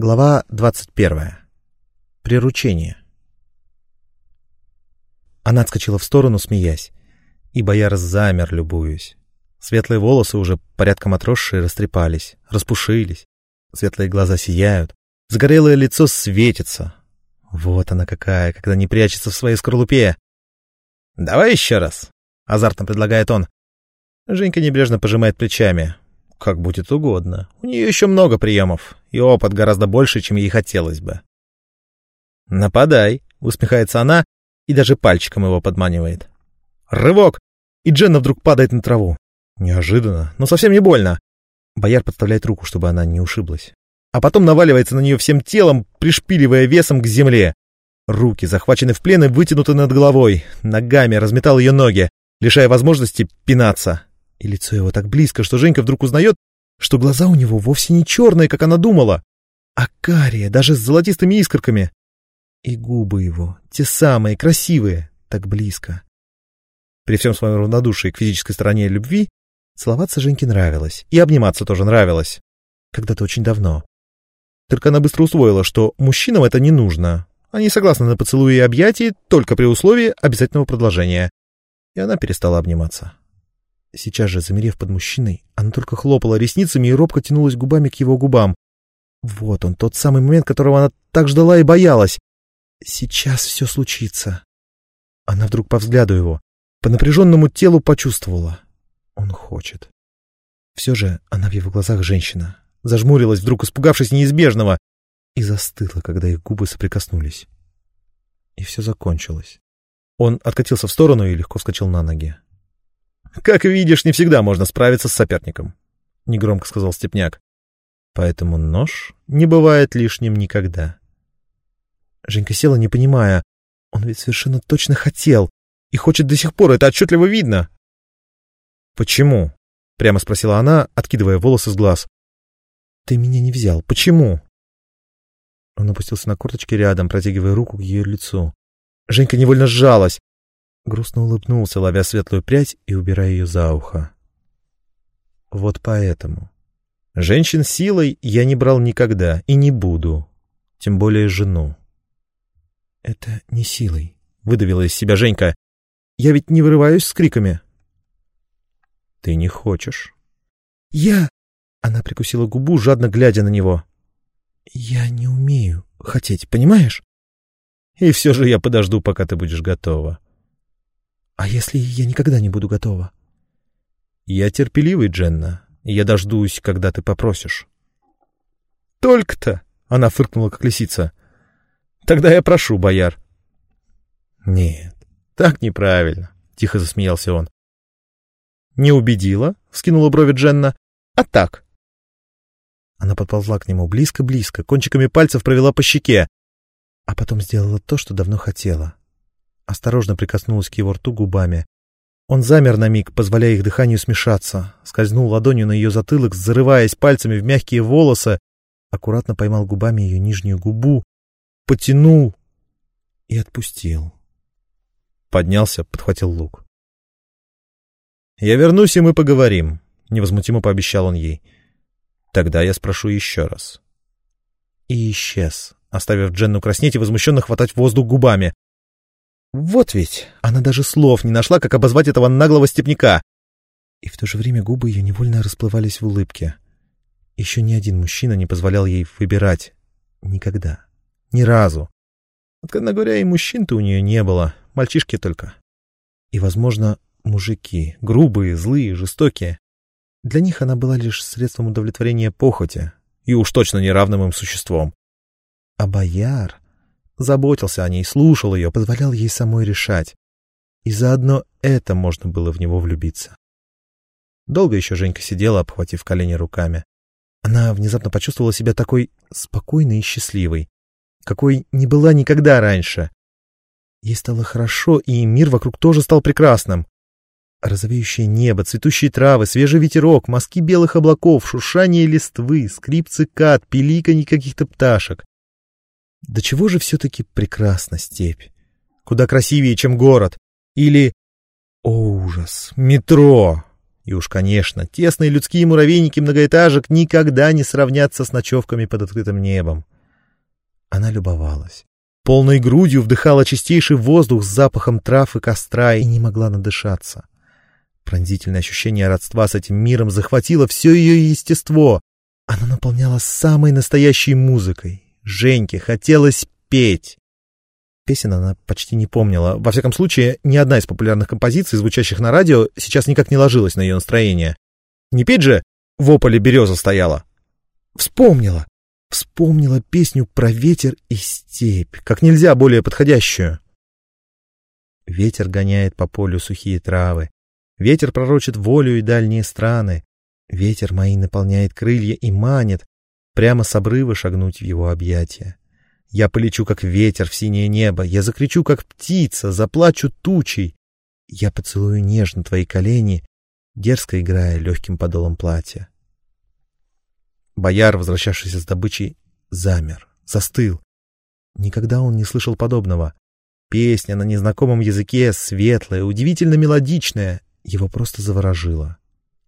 Глава 21. Приручение. Она отскочила в сторону, смеясь, и бояр замер, любуясь. Светлые волосы, уже порядком отросшие, растрепались, распушились. Светлые глаза сияют, загорелое лицо светится. Вот она какая, когда не прячется в своей скорлупе. «Давай еще раз», — азартно предлагает он. Женька небрежно пожимает плечами. Как будет угодно. У нее еще много приемов, и опыт гораздо больше, чем ей хотелось бы. «Нападай», — усмехается она и даже пальчиком его подманивает. Рывок! И Дженна вдруг падает на траву. Неожиданно, но совсем не больно. Бояр подставляет руку, чтобы она не ушиблась. А потом наваливается на нее всем телом, пришпиливая весом к земле. Руки захвачены в плен и вытянуты над головой. Ногами разметал ее ноги, лишая возможности пинаться. И лицо его так близко, что Женька вдруг узнает, что глаза у него вовсе не черные, как она думала, а карие, даже с золотистыми искорками. И губы его, те самые, красивые, так близко. При всем своем равнодушии к физической стороне любви, целоваться Женьке нравилось, и обниматься тоже нравилось. Когда-то очень давно. Только она быстро усвоила, что мужчинам это не нужно. Они согласны на поцелуи и объятия только при условии обязательного продолжения. И она перестала обниматься. Сейчас же, замерев под мужчиной, она только хлопала ресницами и робко тянулась губами к его губам. Вот он, тот самый момент, которого она так ждала и боялась. Сейчас все случится. Она вдруг по взгляду его, по напряженному телу почувствовала. Он хочет. Все же она в его глазах женщина. Зажмурилась, вдруг испугавшись неизбежного, и застыла, когда их губы соприкоснулись. И все закончилось. Он откатился в сторону и легко вскочил на ноги. «Как видишь, не всегда можно справиться с соперником», — негромко сказал Степняк. «Поэтому нож не бывает лишним никогда». Женька села, не понимая. Он ведь совершенно точно хотел. И хочет до сих пор, это отчетливо видно. «Почему?» — прямо спросила она, откидывая волосы с глаз. «Ты меня не взял. Почему?» Он опустился на корточки рядом, протягивая руку к ее лицу. Женька невольно сжалась. Грустно улыбнулся, ловя светлую прядь и убирая ее за ухо. Вот поэтому. Женщин силой я не брал никогда и не буду. Тем более жену. Это не силой, выдавила из себя Женька. Я ведь не вырываюсь с криками. Ты не хочешь. Я... Она прикусила губу, жадно глядя на него. Я не умею хотеть, понимаешь? И все же я подожду, пока ты будешь готова. А если я никогда не буду готова? Я терпеливый, Дженна, я дождусь, когда ты попросишь. Только-то, она фыркнула, как лисица. Тогда я прошу, бояр. Нет, так неправильно, тихо засмеялся он. Не убедила, вскинула брови Дженна. А так. Она подползла к нему близко-близко, кончиками пальцев провела по щеке, а потом сделала то, что давно хотела осторожно прикоснулась к его рту губами. Он замер на миг, позволяя их дыханию смешаться, скользнул ладонью на ее затылок, зарываясь пальцами в мягкие волосы, аккуратно поймал губами ее нижнюю губу, потянул и отпустил. Поднялся, подхватил лук. «Я вернусь, и мы поговорим», — невозмутимо пообещал он ей. «Тогда я спрошу еще раз». И исчез, оставив Дженну краснеть и возмущенно хватать воздух губами. Вот ведь, она даже слов не нашла, как обозвать этого наглого степняка. И в то же время губы ее невольно расплывались в улыбке. Еще ни один мужчина не позволял ей выбирать. Никогда. Ни разу. Откровенно говоря, и мужчин-то у нее не было, мальчишки только. И, возможно, мужики, грубые, злые, жестокие. Для них она была лишь средством удовлетворения похоти, и уж точно неравным им существом. А бояр заботился о ней, слушал ее, позволял ей самой решать. И заодно это можно было в него влюбиться. Долго еще Женька сидела, обхватив колени руками. Она внезапно почувствовала себя такой спокойной и счастливой, какой не была никогда раньше. Ей стало хорошо, и мир вокруг тоже стал прекрасным. Розовеющее небо, цветущие травы, свежий ветерок, мазки белых облаков, шуршание листвы, скрип цикад, пиликанье каких-то пташек. Да чего же все-таки прекрасна степь? Куда красивее, чем город. Или, о ужас, метро. И уж, конечно, тесные людские муравейники многоэтажек никогда не сравнятся с ночевками под открытым небом. Она любовалась. Полной грудью вдыхала чистейший воздух с запахом трав и костра и не могла надышаться. Пронзительное ощущение родства с этим миром захватило все ее естество. Она наполняла самой настоящей музыкой. Женьке хотелось петь. Песен она почти не помнила. Во всяком случае, ни одна из популярных композиций, звучащих на радио, сейчас никак не ложилась на ее настроение. Не петь же «В ополе береза стояла». Вспомнила. Вспомнила песню про ветер и степь, как нельзя более подходящую. Ветер гоняет по полю сухие травы. Ветер пророчит волю и дальние страны. Ветер мои наполняет крылья и манит прямо с обрыва шагнуть в его объятия. Я полечу, как ветер в синее небо, я закричу, как птица, заплачу тучей. Я поцелую нежно твои колени, дерзко играя легким подолом платья. Бояр, возвращавшийся с добычей, замер, застыл. Никогда он не слышал подобного. Песня на незнакомом языке, светлая, удивительно мелодичная, его просто заворожила.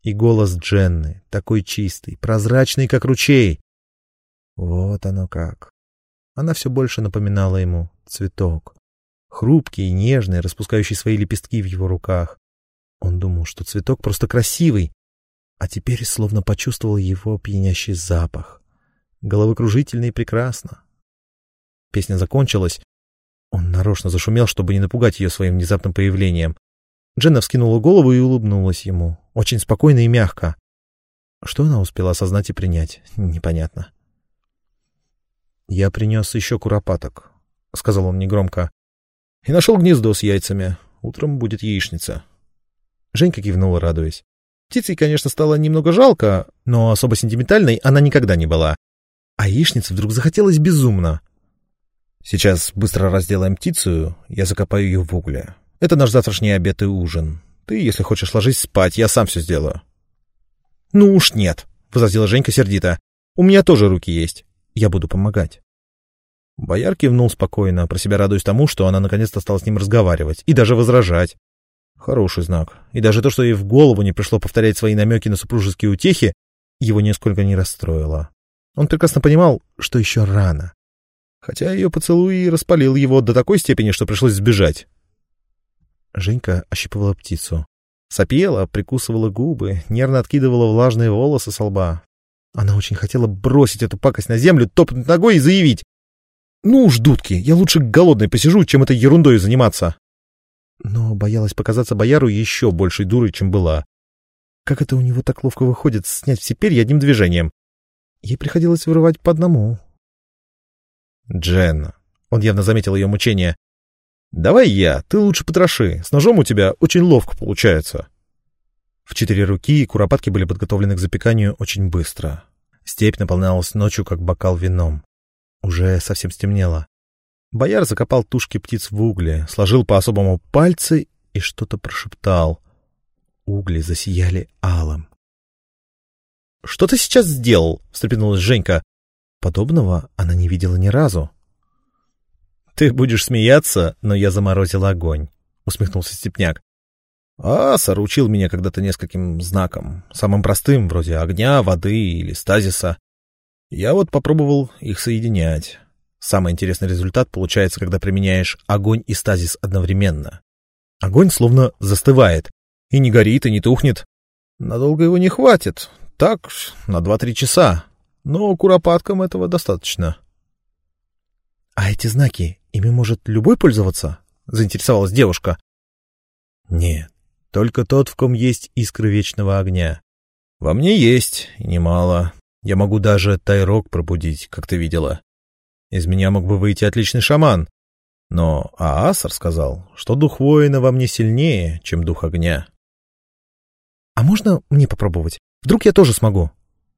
И голос Дженны, такой чистый, прозрачный, как ручей. Вот оно как. Она все больше напоминала ему цветок. Хрупкий и нежный, распускающий свои лепестки в его руках. Он думал, что цветок просто красивый, а теперь словно почувствовал его пьянящий запах. Головокружительно и прекрасно. Песня закончилась. Он нарочно зашумел, чтобы не напугать ее своим внезапным появлением. Дженна вскинула голову и улыбнулась ему, очень спокойно и мягко. Что она успела осознать и принять, непонятно. «Я принес еще куропаток», — сказал он негромко. «И нашел гнездо с яйцами. Утром будет яичница». Женька кивнула, радуясь. Птицей, конечно, стало немного жалко, но особо сентиментальной она никогда не была. А яичнице вдруг захотелось безумно. Сейчас быстро разделаем птицу, я закопаю ее в угле. Это наш завтрашний обед и ужин. Ты, если хочешь ложись спать, я сам все сделаю. — Ну уж нет, — возразила Женька сердито. — У меня тоже руки есть. Я буду помогать. Бояр кивнул спокойно, про себя радуясь тому, что она наконец-то стала с ним разговаривать и даже возражать. Хороший знак. И даже то, что ей в голову не пришло повторять свои намеки на супружеские утехи, его нисколько не расстроило. Он прекрасно понимал, что еще рано. Хотя ее поцелуй и распалил его до такой степени, что пришлось сбежать. Женька ощипывала птицу. Сопела, прикусывала губы, нервно откидывала влажные волосы со лба. Она очень хотела бросить эту пакость на землю, топнуть ногой и заявить. «Ну уж, дудки, я лучше голодной посижу, чем этой ерундой заниматься» но боялась показаться бояру еще большей дурой, чем была. Как это у него так ловко выходит снять все перья одним движением? Ей приходилось вырывать по одному. Дженна. Он явно заметил ее мучение. «Давай я, ты лучше потроши. С ножом у тебя очень ловко получается». В четыре руки куропатки были подготовлены к запеканию очень быстро. Степь наполнялась ночью, как бокал вином. Уже совсем стемнело. Бояр закопал тушки птиц в угле, сложил по-особому пальцы и что-то прошептал. Угли засияли алым. — Что ты сейчас сделал? — встрепенулась Женька. Подобного она не видела ни разу. — Ты будешь смеяться, но я заморозил огонь, — усмехнулся Степняк. — Асар учил меня когда-то нескольким знаком, самым простым, вроде огня, воды или стазиса. Я вот попробовал их соединять. Самый интересный результат получается, когда применяешь огонь и стазис одновременно. Огонь словно застывает, и не горит, и не тухнет. Надолго его не хватит, так, на 2-3 часа, но куропаткам этого достаточно. — А эти знаки, ими может любой пользоваться? — заинтересовалась девушка. — Нет, только тот, в ком есть искры вечного огня. Во мне есть, и немало. Я могу даже тайрок пробудить, как ты видела. Из меня мог бы выйти отличный шаман. Но Аасар сказал, что дух воина во мне сильнее, чем дух огня. — А можно мне попробовать? Вдруг я тоже смогу?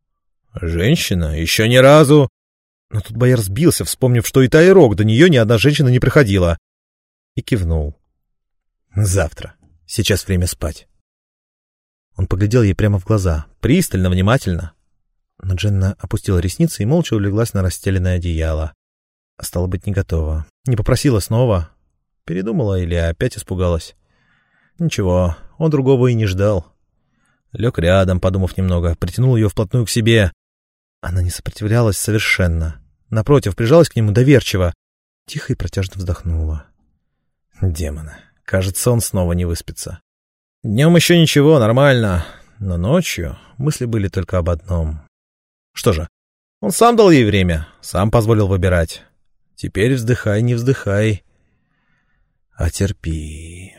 — Женщина? Еще ни разу! Но тут бояр сбился, вспомнив, что и Тайрок до нее ни одна женщина не приходила. И кивнул. — Завтра. Сейчас время спать. Он поглядел ей прямо в глаза, пристально, внимательно. Но Дженна опустила ресницы и молча улеглась на расстеленное одеяло. Стало быть, не готова. Не попросила снова. Передумала или опять испугалась. Ничего, он другого и не ждал. Лег рядом, подумав немного, притянул ее вплотную к себе. Она не сопротивлялась совершенно. Напротив, прижалась к нему доверчиво. Тихо и протяжно вздохнула. Демона. Кажется, он снова не выспится. Днем еще ничего, нормально. Но ночью мысли были только об одном. Что же, он сам дал ей время, сам позволил выбирать. Теперь вздыхай, не вздыхай, а терпи.